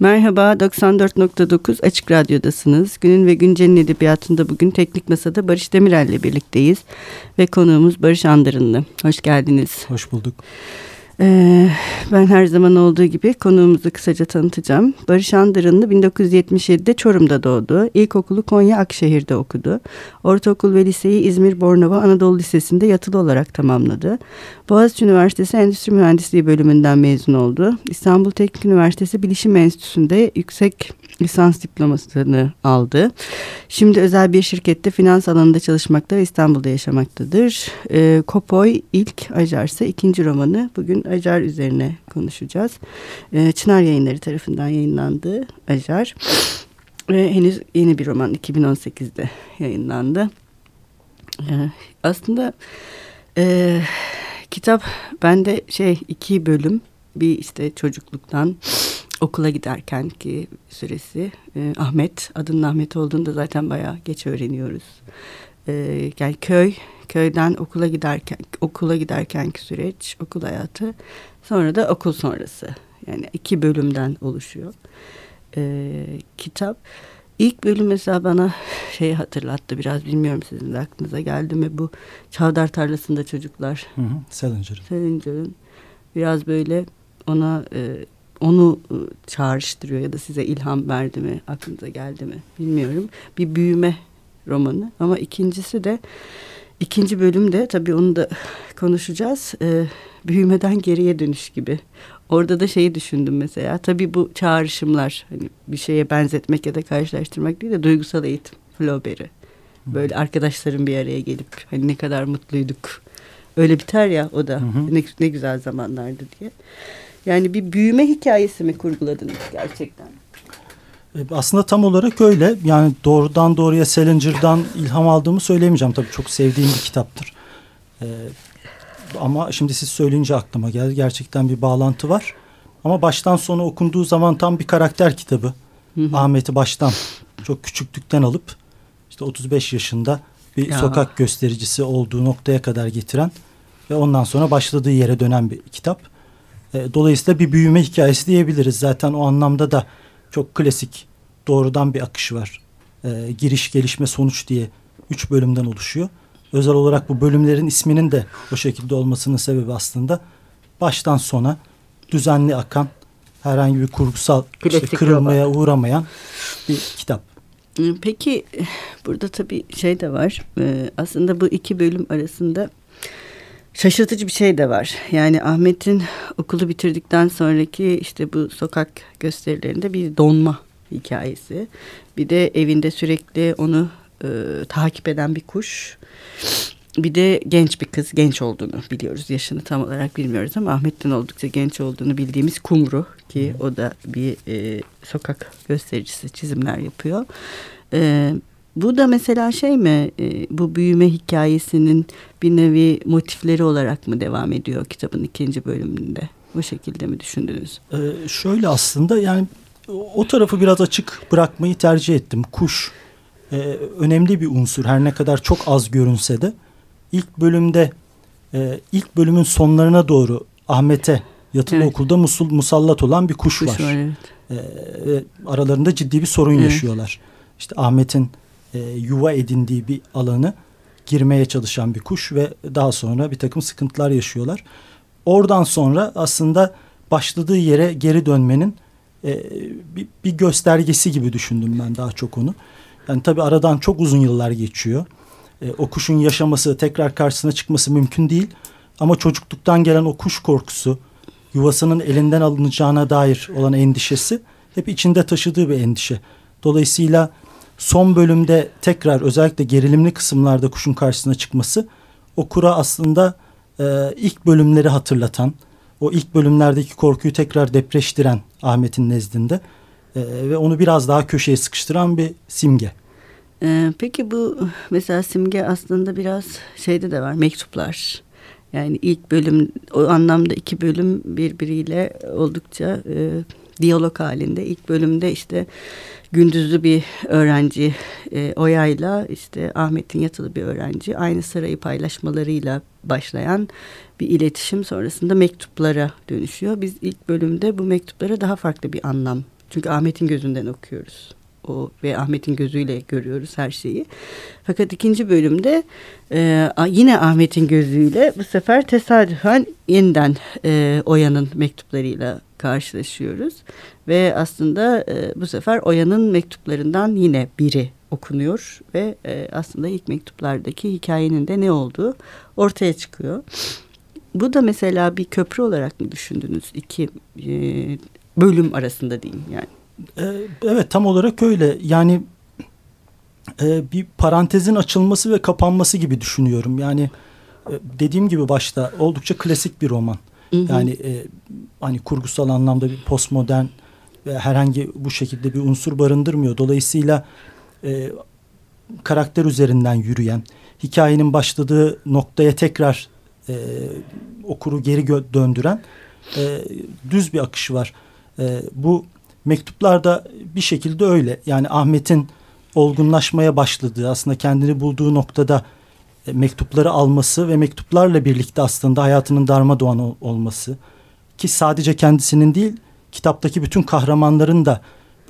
Merhaba, 94.9 Açık Radyo'dasınız. Günün ve Güncel'in edebiyatında bugün Teknik Masa'da Barış Demirel ile birlikteyiz. Ve konuğumuz Barış Andırınlı. Hoş geldiniz. Hoş bulduk. Ee, ben her zaman olduğu gibi konuğumuzu kısaca tanıtacağım. Barış Andırınlı 1977'de Çorum'da doğdu. İlkokulu Konya Akşehir'de okudu. Ortaokul ve liseyi İzmir Bornova Anadolu Lisesi'nde yatılı olarak tamamladı. Boğaziçi Üniversitesi Endüstri Mühendisliği bölümünden mezun oldu. İstanbul Teknik Üniversitesi Bilişim Enstitüsü'nde yüksek lisans diplomasını aldı. Şimdi özel bir şirkette finans alanında çalışmakta ve İstanbul'da yaşamaktadır. E, Kopoy ilk Ajar'sa ikinci romanı. Bugün Ajar üzerine konuşacağız. E, Çınar Yayınları tarafından yayınlandı Ajar. Ve henüz yeni bir roman 2018'de yayınlandı. E, aslında e, kitap bende şey iki bölüm bir işte çocukluktan okula giderken ki süresi e, Ahmet adının Ahmet olduğunu da zaten bayağı geç öğreniyoruz. E, yani köy köyden okula giderken okula giderkenki süreç okul hayatı sonra da okul sonrası yani iki bölümden oluşuyor e, kitap. İlk bölüm mesela bana şey hatırlattı biraz bilmiyorum sizin de aklınıza geldi mi bu Çavdar Tarlası'nda çocuklar. Hı hı, Salinger'ın. Salinger'ın biraz böyle ona e, onu ıı, çağrıştırıyor ya da size ilham verdi mi, aklınıza geldi mi bilmiyorum. Bir büyüme romanı ama ikincisi de ikinci bölümde tabii onu da konuşacağız. Ee, büyümeden geriye dönüş gibi. Orada da şeyi düşündüm mesela. Tabii bu çağrışımlar hani bir şeye benzetmek ya da karşılaştırmak değil de duygusal eğitim. Flaubert'i. Böyle arkadaşların bir araya gelip hani ne kadar mutluyduk. Öyle biter ya o da. Hı hı. Ne, ne güzel zamanlardı diye. Yani bir büyüme hikayesi mi kurguladınız gerçekten? Aslında tam olarak öyle. Yani doğrudan doğruya Salinger'dan ilham aldığımı söyleyemeyeceğim. Tabii çok sevdiğim bir kitaptır. Ee, ama şimdi siz söyleyince aklıma geldi. Gerçekten bir bağlantı var. Ama baştan sona okunduğu zaman tam bir karakter kitabı. Ahmet'i baştan çok küçüklükten alıp işte 35 yaşında bir ya. sokak göstericisi olduğu noktaya kadar getiren ve ondan sonra başladığı yere dönen bir kitap. E, dolayısıyla bir büyüme hikayesi diyebiliriz. Zaten o anlamda da çok klasik doğrudan bir akış var. E, giriş, gelişme, sonuç diye üç bölümden oluşuyor. Özel olarak bu bölümlerin isminin de o şekilde olmasının sebebi aslında baştan sona düzenli akan herhangi bir kurgusal işte kırılmaya roman. uğramayan bir kitap. Peki burada tabii şey de var. Ee, aslında bu iki bölüm arasında şaşırtıcı bir şey de var. Yani Ahmet'in okulu bitirdikten sonraki işte bu sokak gösterilerinde bir donma hikayesi. Bir de evinde sürekli onu e, takip eden bir kuş. Bir de genç bir kız, genç olduğunu biliyoruz. Yaşını tam olarak bilmiyoruz ama Ahmet'ten oldukça genç olduğunu bildiğimiz Kumru ki o da bir e, sokak göstericisi çizimler yapıyor. E, bu da mesela şey mi e, bu büyüme hikayesinin bir nevi motifleri olarak mı devam ediyor kitabın ikinci bölümünde? Bu şekilde mi düşündünüz? Ee, şöyle aslında yani o tarafı biraz açık bırakmayı tercih ettim. Kuş e, önemli bir unsur her ne kadar çok az görünse de ilk bölümde e, ilk bölümün sonlarına doğru Ahmet'e yatılı evet. okulda musul, musallat olan bir kuş, kuş var. var evet. e, aralarında ciddi bir sorun evet. yaşıyorlar. İşte Ahmet'in e, yuva edindiği bir alanı girmeye çalışan bir kuş ve daha sonra bir takım sıkıntılar yaşıyorlar. Oradan sonra aslında başladığı yere geri dönmenin e, bir, bir göstergesi gibi düşündüm ben daha çok onu. Yani tabii aradan çok uzun yıllar geçiyor. E, o kuşun yaşaması, tekrar karşısına çıkması mümkün değil. Ama çocukluktan gelen o kuş korkusu, yuvasının elinden alınacağına dair olan endişesi hep içinde taşıdığı bir endişe. Dolayısıyla son bölümde tekrar özellikle gerilimli kısımlarda kuşun karşısına çıkması okura aslında e, ilk bölümleri hatırlatan, o ilk bölümlerdeki korkuyu tekrar depreştiren Ahmet'in nezdinde e, ve onu biraz daha köşeye sıkıştıran bir simge. Ee, peki bu mesela simge aslında biraz şeyde de var mektuplar. Yani ilk bölüm o anlamda iki bölüm birbiriyle oldukça e, diyalog halinde. İlk bölümde işte gündüzlü bir öğrenci e, Oya'yla işte Ahmet'in yatılı bir öğrenci aynı sarayı paylaşmalarıyla başlayan bir iletişim sonrasında mektuplara dönüşüyor. Biz ilk bölümde bu mektuplara daha farklı bir anlam çünkü Ahmet'in gözünden okuyoruz o ve Ahmet'in gözüyle görüyoruz her şeyi. Fakat ikinci bölümde e, yine Ahmet'in gözüyle bu sefer tesadüfen yeniden e, Oya'nın mektuplarıyla karşılaşıyoruz. Ve aslında e, bu sefer Oya'nın mektuplarından yine biri okunuyor ve e, aslında ilk mektuplardaki hikayenin de ne olduğu ortaya çıkıyor. Bu da mesela bir köprü olarak mı düşündünüz iki e, bölüm arasında diyeyim yani? E, evet tam olarak öyle yani e, bir parantezin açılması ve kapanması gibi düşünüyorum yani e, dediğim gibi başta oldukça klasik bir roman. Hı. Yani e, hani kurgusal anlamda bir postmodern ve herhangi bu şekilde bir unsur barındırmıyor. Dolayısıyla e, karakter üzerinden yürüyen, hikayenin başladığı noktaya tekrar e, okuru geri döndüren e, düz bir akış var. E, bu mektuplarda bir şekilde öyle. Yani Ahmet'in olgunlaşmaya başladığı, aslında kendini bulduğu noktada e, mektupları alması ve mektuplarla birlikte aslında hayatının darma doğan olması ki sadece kendisinin değil kitaptaki bütün kahramanların da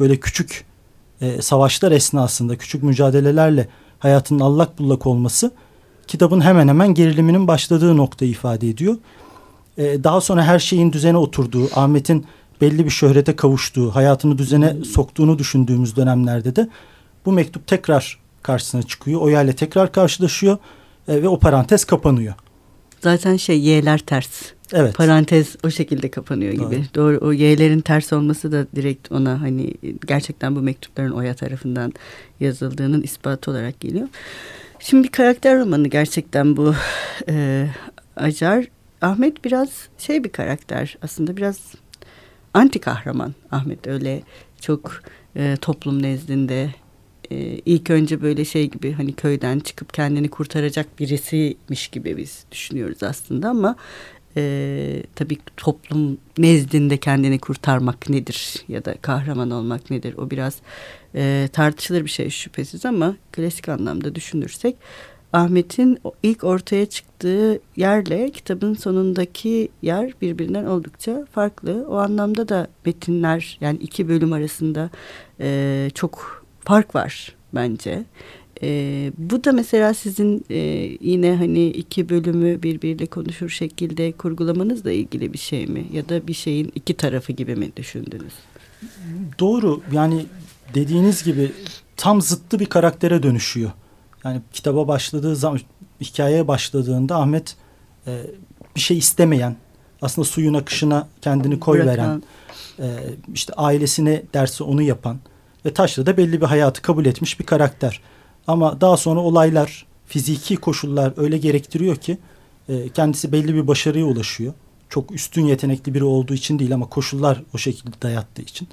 böyle küçük e, savaşlar esnasında küçük mücadelelerle hayatının allak bullak olması kitabın hemen hemen geriliminin başladığı noktayı ifade ediyor. E, daha sonra her şeyin düzene oturduğu, Ahmet'in belli bir şöhrete kavuştuğu, hayatını düzene soktuğunu düşündüğümüz dönemlerde de bu mektup tekrar karşısına çıkıyor. Oya ile tekrar karşılaşıyor e, ve o parantez kapanıyor. Zaten şey y'ler ters. Evet. Parantez o şekilde kapanıyor gibi. Doğru. Doğru. O y'lerin ters olması da direkt ona hani gerçekten bu mektupların Oya tarafından yazıldığının ispatı olarak geliyor. Şimdi bir karakter romanı gerçekten bu e, Acar. Ahmet biraz şey bir karakter aslında biraz anti kahraman Ahmet öyle çok e, toplum nezdinde e, ilk önce böyle şey gibi hani köyden çıkıp kendini kurtaracak birisiymiş gibi biz düşünüyoruz aslında ama e, tabii toplum nezdinde kendini kurtarmak nedir ya da kahraman olmak nedir o biraz e, tartışılır bir şey şüphesiz ama klasik anlamda düşünürsek Ahmet'in ilk ortaya çıktığı yerle kitabın sonundaki yer birbirinden oldukça farklı. O anlamda da metinler yani iki bölüm arasında e, çok park var bence. E, bu da mesela sizin e, yine hani iki bölümü birbiriyle konuşur şekilde kurgulamanızla ilgili bir şey mi? Ya da bir şeyin iki tarafı gibi mi düşündünüz? Doğru yani dediğiniz gibi tam zıttı bir karaktere dönüşüyor. Yani kitaba başladığı zaman hikayeye başladığında Ahmet e, bir şey istemeyen aslında suyun akışına kendini koy veren e, işte ailesine dersi onu yapan ve Taşra'da belli bir hayatı kabul etmiş bir karakter. Ama daha sonra olaylar, fiziki koşullar öyle gerektiriyor ki e, kendisi belli bir başarıya ulaşıyor. Çok üstün yetenekli biri olduğu için değil ama koşullar o şekilde dayattığı için.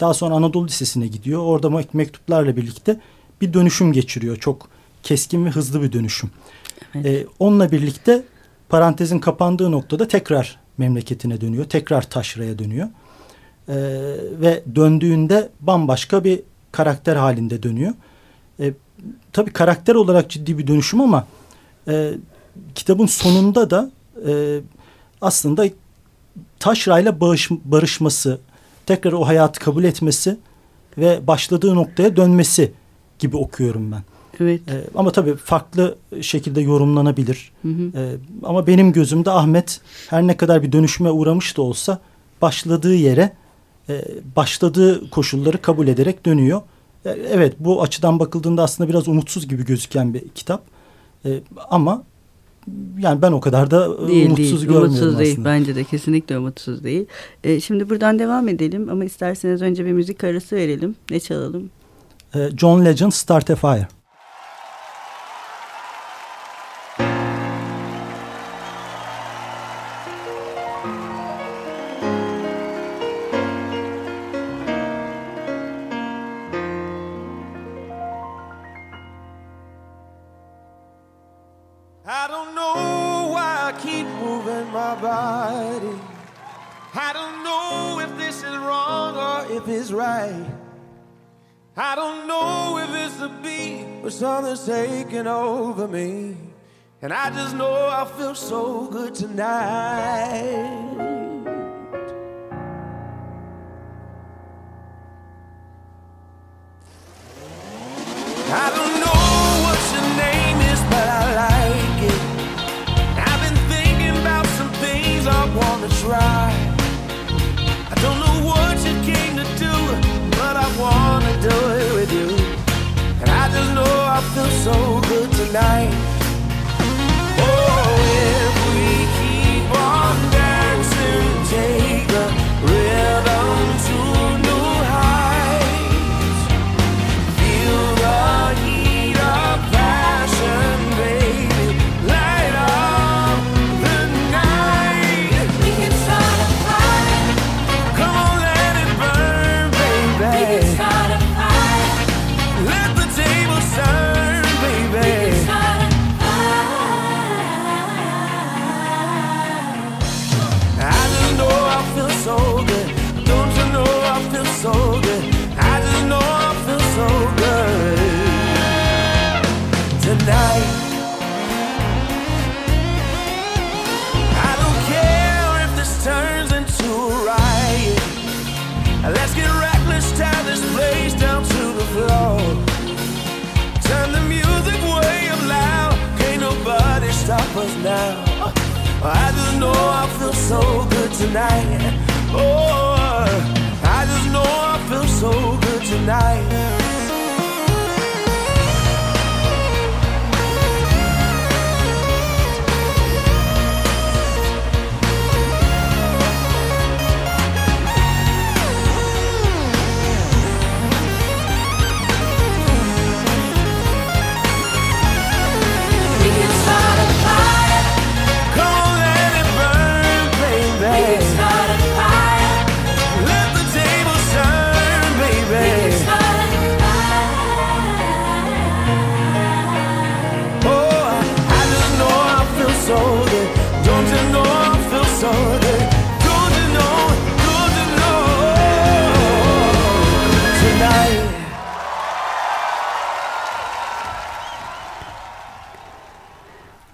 Daha sonra Anadolu Lisesi'ne gidiyor. Orada mı mektuplarla birlikte bir dönüşüm geçiriyor. Çok keskin ve hızlı bir dönüşüm. Evet. E, onunla birlikte parantezin kapandığı noktada tekrar memleketine dönüyor. Tekrar taşraya dönüyor e, ve döndüğünde bambaşka bir karakter halinde dönüyor. E, tabii karakter olarak ciddi bir dönüşüm ama e, kitabın sonunda da e, aslında Taşra ile barışması, tekrar o hayatı kabul etmesi ve başladığı noktaya dönmesi gibi okuyorum ben. Evet. E, ama tabii farklı şekilde yorumlanabilir. Hı hı. E, ama benim gözümde Ahmet her ne kadar bir dönüşüme uğramış da olsa başladığı yere e, başladığı koşulları kabul ederek dönüyor. E, evet bu açıdan bakıldığında aslında biraz umutsuz gibi gözüken bir kitap. E, ama yani ben o kadar da e, değil, umutsuz değil, görmüyorum umutsuz aslında. değil bence de kesinlikle umutsuz değil. Şimdi buradan devam edelim ama isterseniz önce bir müzik arası verelim. Ne çalalım? John Legend Start a Fire. oh, I feel so good tonight. I don't know what your name is, but I like it. I've been thinking about some things I wanna try. I don't know what you came to do, but I wanna do it with you. And I just know I feel so good tonight. I just know I feel so good tonight. Oh, I just know I feel so good tonight.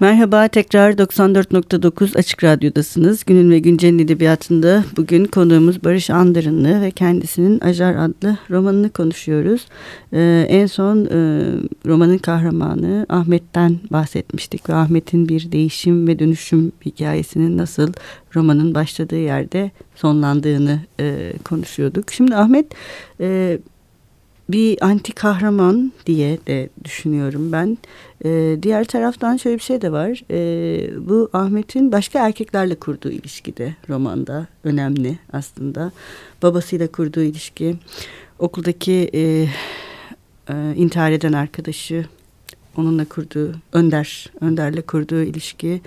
Merhaba tekrar 94.9 Açık Radyo'dasınız. Günün ve Güncel'in edebiyatında bugün konuğumuz Barış Andırınlı ve kendisinin Ajar adlı romanını konuşuyoruz. Ee, en son e, romanın kahramanı Ahmet'ten bahsetmiştik ve Ahmet'in bir değişim ve dönüşüm hikayesinin nasıl romanın başladığı yerde sonlandığını e, konuşuyorduk. Şimdi Ahmet e, bir anti kahraman diye de düşünüyorum ben. Ee, diğer taraftan şöyle bir şey de var. Ee, bu Ahmet'in başka erkeklerle kurduğu ilişki de romanda önemli aslında. Babasıyla kurduğu ilişki, okuldaki e, e, intihar eden arkadaşı, onunla kurduğu Önder, Önder'le kurduğu ilişki,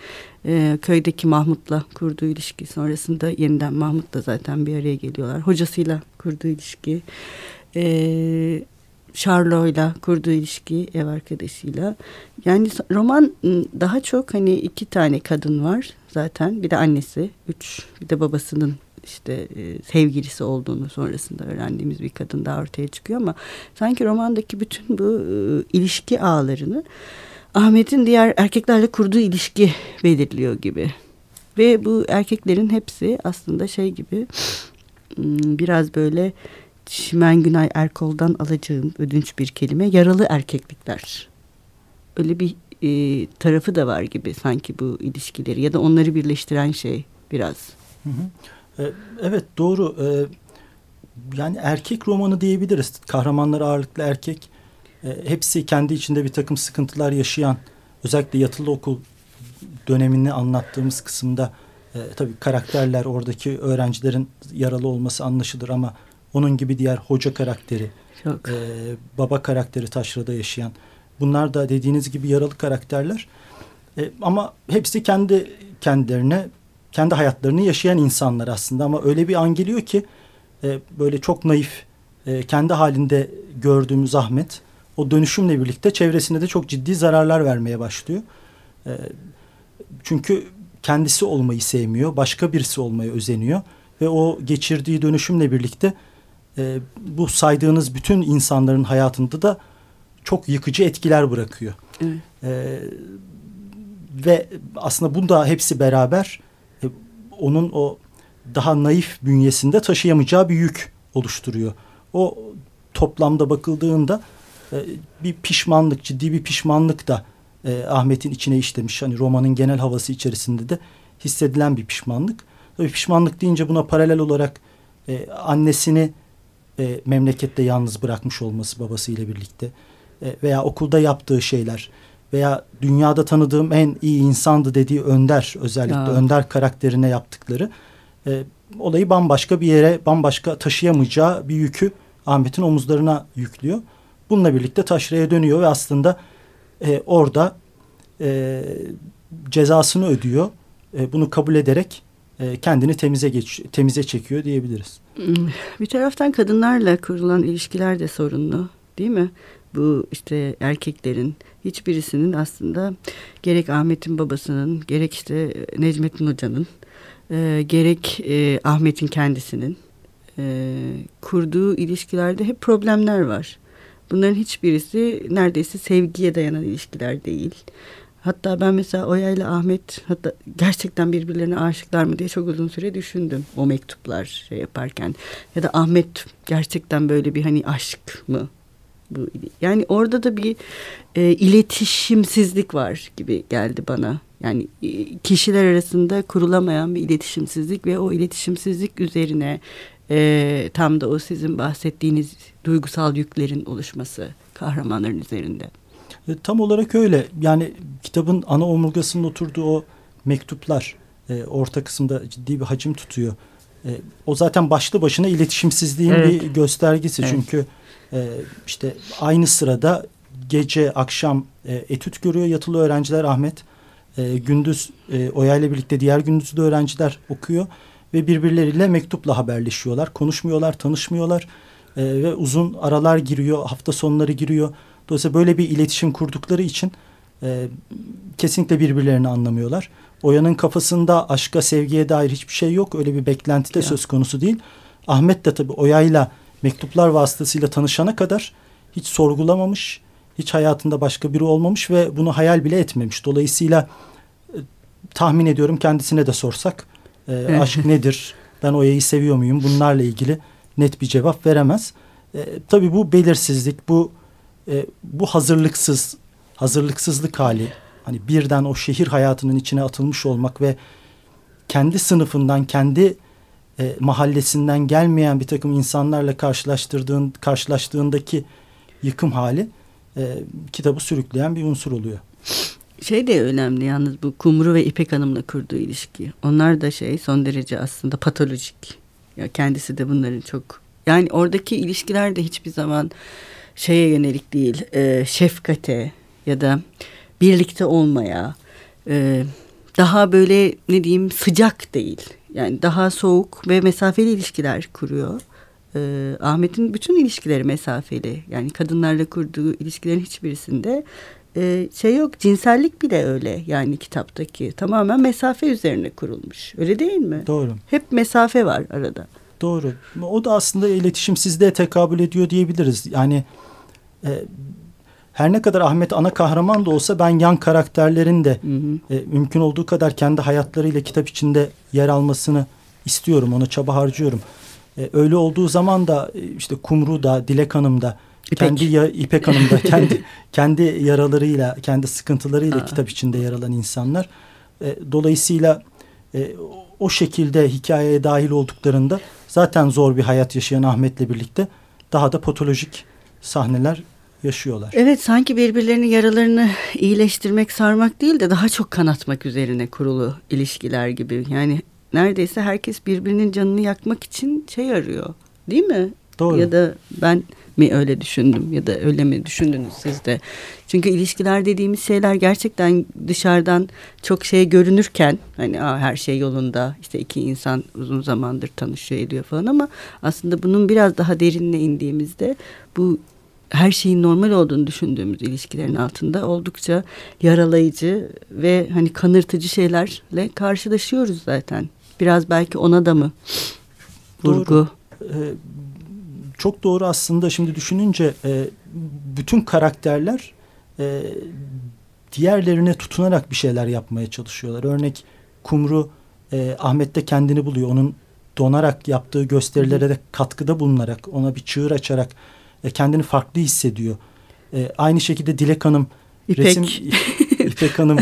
e, köydeki Mahmut'la kurduğu ilişki sonrasında yeniden Mahmut'la zaten bir araya geliyorlar. Hocasıyla kurduğu ilişki, e, Charlo'yla kurduğu ilişki ev arkadaşıyla. Yani roman ım, daha çok hani iki tane kadın var zaten. Bir de annesi, üç, bir de babasının işte e, sevgilisi olduğunu sonrasında öğrendiğimiz bir kadın daha ortaya çıkıyor ama sanki romandaki bütün bu e, ilişki ağlarını Ahmet'in diğer erkeklerle kurduğu ilişki belirliyor gibi. Ve bu erkeklerin hepsi aslında şey gibi ım, biraz böyle Çimen Günay Erkol'dan alacağım ödünç bir kelime yaralı erkeklikler. Öyle bir e, tarafı da var gibi sanki bu ilişkileri ya da onları birleştiren şey biraz. Hı hı. E, Evet doğru. E, Yani erkek romanı diyebiliriz. Kahramanlar ağırlıklı erkek. E, Hepsi kendi içinde bir takım sıkıntılar yaşayan özellikle yatılı okul dönemini anlattığımız kısımda e, tabii karakterler oradaki öğrencilerin yaralı olması anlaşılır ama onun gibi diğer hoca karakteri, Çok. e, baba karakteri taşrada yaşayan bunlar da dediğiniz gibi yaralı karakterler. E, ama hepsi kendi kendilerine kendi hayatlarını yaşayan insanlar aslında ama öyle bir an geliyor ki e, böyle çok naif e, kendi halinde gördüğümüz Ahmet o dönüşümle birlikte çevresine de çok ciddi zararlar vermeye başlıyor. E, çünkü kendisi olmayı sevmiyor, başka birisi olmaya özeniyor ve o geçirdiği dönüşümle birlikte e, bu saydığınız bütün insanların hayatında da çok yıkıcı etkiler bırakıyor. Evet. E, ve aslında bunda hepsi beraber e, onun o daha naif bünyesinde taşıyamayacağı bir yük oluşturuyor. O toplamda bakıldığında e, bir pişmanlık, ciddi bir pişmanlık da e, Ahmet'in içine işlemiş. Hani romanın genel havası içerisinde de hissedilen bir pişmanlık. Tabii pişmanlık deyince buna paralel olarak e, annesini e, memlekette yalnız bırakmış olması babasıyla birlikte e, veya okulda yaptığı şeyler veya dünyada tanıdığım en iyi insandı dediği Önder özellikle Ya. Önder karakterine yaptıkları e, olayı bambaşka bir yere bambaşka taşıyamayacağı bir yükü Ahmet'in omuzlarına yüklüyor. Bununla birlikte taşraya dönüyor ve aslında e, orada e, cezasını ödüyor. E, bunu kabul ederek e, kendini temize geç, temize çekiyor diyebiliriz. Bir taraftan kadınlarla kurulan ilişkiler de sorunlu değil mi? Bu işte erkeklerin hiçbirisinin aslında gerek Ahmet'in babasının gerek işte Necmettin Hoca'nın e, gerek e, Ahmet'in kendisinin e, kurduğu ilişkilerde hep problemler var. Bunların hiçbirisi neredeyse sevgiye dayanan ilişkiler değil. Hatta ben mesela Oya ile Ahmet hatta gerçekten birbirlerine aşıklar mı diye çok uzun süre düşündüm o mektuplar şey yaparken. Ya da Ahmet gerçekten böyle bir hani aşk mı? Bu yani orada da bir e, iletişimsizlik var gibi geldi bana. Yani e, kişiler arasında kurulamayan bir iletişimsizlik ve o iletişimsizlik üzerine e, tam da o sizin bahsettiğiniz duygusal yüklerin oluşması kahramanların üzerinde. E, tam olarak öyle. Yani kitabın ana omurgasının oturduğu o mektuplar e, orta kısımda ciddi bir hacim tutuyor. E, o zaten başlı başına iletişimsizliğin Evet. bir göstergesi. Evet. Çünkü e, işte aynı sırada gece akşam e, etüt görüyor yatılı öğrenciler Ahmet. E, gündüz e, Oya ile birlikte diğer gündüzlü öğrenciler okuyor ve birbirleriyle mektupla haberleşiyorlar. Konuşmuyorlar, tanışmıyorlar E, ve uzun aralar giriyor, hafta sonları giriyor. Dolayısıyla böyle bir iletişim kurdukları için e, kesinlikle birbirlerini anlamıyorlar. Oya'nın kafasında aşka, sevgiye dair hiçbir şey yok. Öyle bir beklenti de Ya. söz konusu değil. Ahmet de tabii Oya'yla mektuplar vasıtasıyla tanışana kadar hiç sorgulamamış, hiç hayatında başka biri olmamış ve bunu hayal bile etmemiş. Dolayısıyla e, tahmin ediyorum kendisine de sorsak e, aşk nedir, ben Oya'yı seviyor muyum bunlarla ilgili net bir cevap veremez. E, tabii bu belirsizlik, bu e, bu hazırlıksız, hazırlıksızlık hali, hani birden o şehir hayatının içine atılmış olmak ve kendi sınıfından, kendi e, mahallesinden gelmeyen bir takım insanlarla karşılaştırdığın, karşılaştığındaki yıkım hali e, kitabı sürükleyen bir unsur oluyor. Şey de önemli yalnız bu Kumru ve İpek Hanım'la kurduğu ilişki. Onlar da şey son derece aslında patolojik. Ya kendisi de bunların çok yani oradaki ilişkiler de hiçbir zaman şeye yönelik değil. e, şefkate ya da birlikte olmaya e, daha böyle ne diyeyim sıcak değil. Yani daha soğuk ve mesafeli ilişkiler kuruyor. E, Ahmet'in bütün ilişkileri mesafeli. Yani kadınlarla kurduğu ilişkilerin hiçbirisinde e, şey yok cinsellik bile öyle yani kitaptaki tamamen mesafe üzerine kurulmuş öyle değil mi? Doğru. Hep mesafe var arada. Doğru. O da aslında iletişimsizliğe tekabül ediyor diyebiliriz. Yani e, her ne kadar Ahmet ana kahraman da olsa ben yan karakterlerin de Hı hı. e, mümkün olduğu kadar kendi hayatlarıyla kitap içinde yer almasını istiyorum. Ona çaba harcıyorum. E, öyle olduğu zaman da e, işte Kumru da Dilek Hanım da İpek. kendi ya, İpek Hanım da kendi kendi yaralarıyla, kendi sıkıntılarıyla Aa. kitap içinde yer alan insanlar. E, dolayısıyla e, o şekilde hikayeye dahil olduklarında zaten zor bir hayat yaşayan Ahmet'le birlikte daha da patolojik sahneler yaşıyorlar. Evet sanki birbirlerinin yaralarını iyileştirmek sarmak değil de daha çok kanatmak üzerine kurulu ilişkiler gibi. Yani neredeyse herkes birbirinin canını yakmak için şey arıyor değil mi? Doğru. Ya da ben mi öyle düşündüm ya da öyle mi düşündünüz siz de? Çünkü ilişkiler dediğimiz şeyler gerçekten dışarıdan çok şey görünürken hani Aa, her şey yolunda işte iki insan uzun zamandır tanışıyor ediyor falan ama aslında bunun biraz daha derinine indiğimizde bu her şeyin normal olduğunu düşündüğümüz ilişkilerin altında oldukça yaralayıcı ve hani kanırtıcı şeylerle karşılaşıyoruz zaten. Biraz belki ona da mı vurgu? Ee, çok doğru aslında şimdi düşününce e, bütün karakterler e, diğerlerine tutunarak bir şeyler yapmaya çalışıyorlar. Örnek Kumru e, Ahmet'te kendini buluyor. Onun donarak yaptığı gösterilere de katkıda bulunarak ona bir çığır açarak e, kendini farklı hissediyor. E, aynı şekilde Dilek Hanım İpek. resim İpek Hanım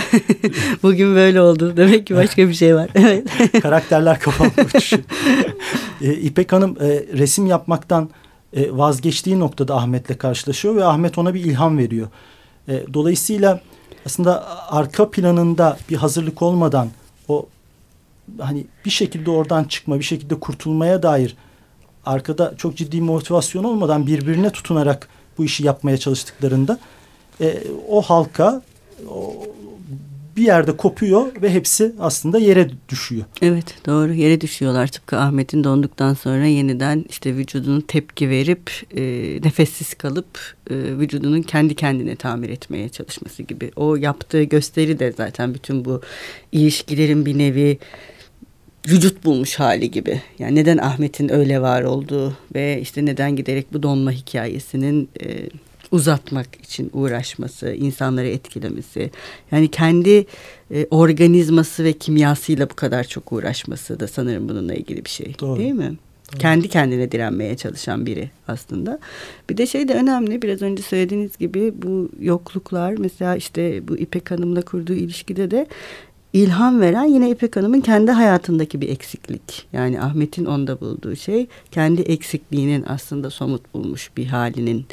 Bugün böyle oldu. Demek ki başka bir şey var. Evet. karakterler kafamda uçuşuyor. e, İpek Hanım e, resim yapmaktan e, vazgeçtiği noktada Ahmet'le karşılaşıyor ve Ahmet ona bir ilham veriyor. E, dolayısıyla aslında arka planında bir hazırlık olmadan o hani bir şekilde oradan çıkma, bir şekilde kurtulmaya dair arkada çok ciddi motivasyon olmadan birbirine tutunarak bu işi yapmaya çalıştıklarında e, o halka o, bir yerde kopuyor ve hepsi aslında yere düşüyor. Evet doğru yere düşüyorlar tıpkı Ahmet'in donduktan sonra yeniden işte vücudunun tepki verip e, nefessiz kalıp e, vücudunun kendi kendine tamir etmeye çalışması gibi. O yaptığı gösteri de zaten bütün bu ilişkilerin bir nevi vücut bulmuş hali gibi. Yani neden Ahmet'in öyle var olduğu ve işte neden giderek bu donma hikayesinin e, uzatmak için uğraşması, insanları etkilemesi. Yani kendi e, organizması ve kimyasıyla bu kadar çok uğraşması da sanırım bununla ilgili bir şey. Doğru. Değil mi? Doğru. Kendi kendine direnmeye çalışan biri aslında. Bir de şey de önemli biraz önce söylediğiniz gibi bu yokluklar mesela işte bu İpek Hanım'la kurduğu ilişkide de ilham veren yine İpek Hanım'ın kendi hayatındaki bir eksiklik. Yani Ahmet'in onda bulduğu şey kendi eksikliğinin aslında somut bulmuş bir halinin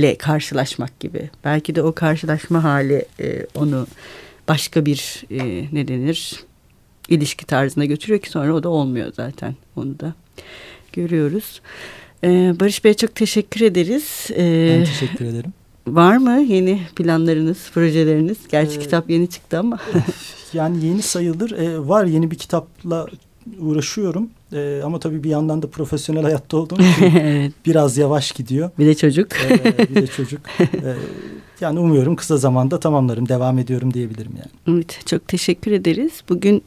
le karşılaşmak gibi. Belki de o karşılaşma hali e, onu başka bir e, ne denir ilişki tarzına götürüyor ki sonra o da olmuyor zaten. Onu da görüyoruz. E, Barış Bey çok teşekkür ederiz. E, Ben teşekkür ederim. Var mı yeni planlarınız, projeleriniz? Gerçi Ee, kitap yeni çıktı ama. Yani yeni sayılır. E, var yeni bir kitapla uğraşıyorum. E, ama tabii bir yandan da profesyonel hayatta olduğum için evet. biraz yavaş gidiyor. Bir de çocuk. E, bir de çocuk. E, yani umuyorum kısa zamanda tamamlarım, devam ediyorum diyebilirim yani. Evet, çok teşekkür ederiz. Bugün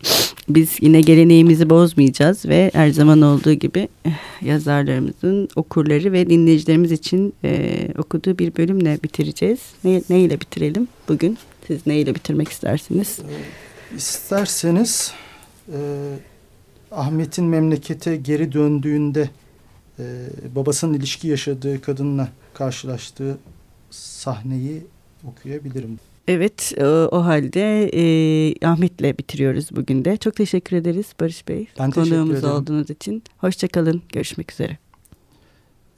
biz yine geleneğimizi bozmayacağız ve her zaman olduğu gibi eh, yazarlarımızın okurları ve dinleyicilerimiz için e, okuduğu bir bölümle bitireceğiz. Ne, ne ile bitirelim bugün? Siz ne ile bitirmek istersiniz? İsterseniz e, Ahmet'in memlekete geri döndüğünde e, babasının ilişki yaşadığı kadınla karşılaştığı sahneyi okuyabilirim. Evet, o, o halde e, Ahmet'le bitiriyoruz bugün de. Çok teşekkür ederiz Barış Bey. Ben Konuğumuz olduğunuz için. Hoşçakalın, görüşmek üzere.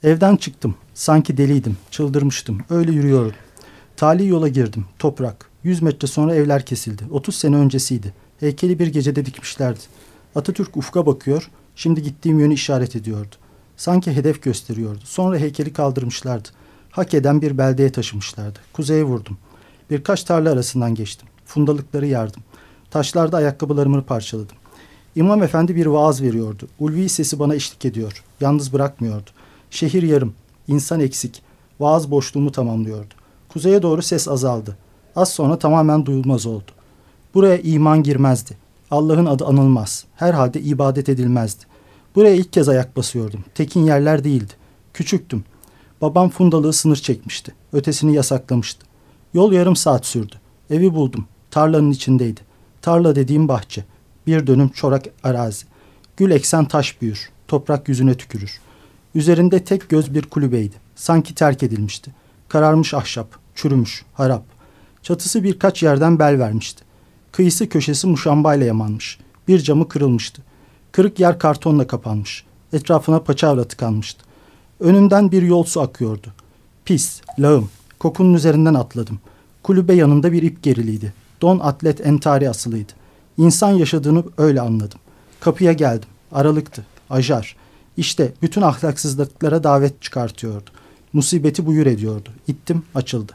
Evden çıktım. Sanki deliydim. Çıldırmıştım. Öyle yürüyordum. Tali yola girdim. Toprak. 100 metre sonra evler kesildi. 30 sene öncesiydi. Heykeli bir gecede dikmişlerdi. Atatürk ufka bakıyor. Şimdi gittiğim yönü işaret ediyordu. Sanki hedef gösteriyordu. Sonra heykeli kaldırmışlardı. Hak eden bir beldeye taşımışlardı. Kuzeye vurdum. Birkaç tarla arasından geçtim. Fundalıkları yardım. Taşlarda ayakkabılarımı parçaladım. İmam efendi bir vaaz veriyordu. Ulvi sesi bana eşlik ediyor. Yalnız bırakmıyordu. Şehir yarım, insan eksik. Vaaz boşluğumu tamamlıyordu. Kuzeye doğru ses azaldı. Az sonra tamamen duyulmaz oldu. Buraya iman girmezdi. Allah'ın adı anılmaz. Herhalde ibadet edilmezdi. Buraya ilk kez ayak basıyordum. Tekin yerler değildi. Küçüktüm. Babam fundalığı sınır çekmişti. Ötesini yasaklamıştı. Yol yarım saat sürdü. Evi buldum. Tarlanın içindeydi. Tarla dediğim bahçe. Bir dönüm çorak arazi. Gül eksen taş büyür. Toprak yüzüne tükürür. Üzerinde tek göz bir kulübeydi. Sanki terk edilmişti. Kararmış ahşap, çürümüş, harap. Çatısı birkaç yerden bel vermişti. Kıyısı köşesi muşambayla yamanmış. Bir camı kırılmıştı. Kırık yer kartonla kapanmış. Etrafına paçavra tıkanmıştı. Önümden bir yol su akıyordu. Pis, lağım. Kokunun üzerinden atladım. Kulübe yanında bir ip geriliydi. Don atlet entari asılıydı. İnsan yaşadığını öyle anladım. Kapıya geldim. Aralıktı. Ajar. İşte bütün ahlaksızlıklara davet çıkartıyordu. Musibeti buyur ediyordu. İttim, açıldı.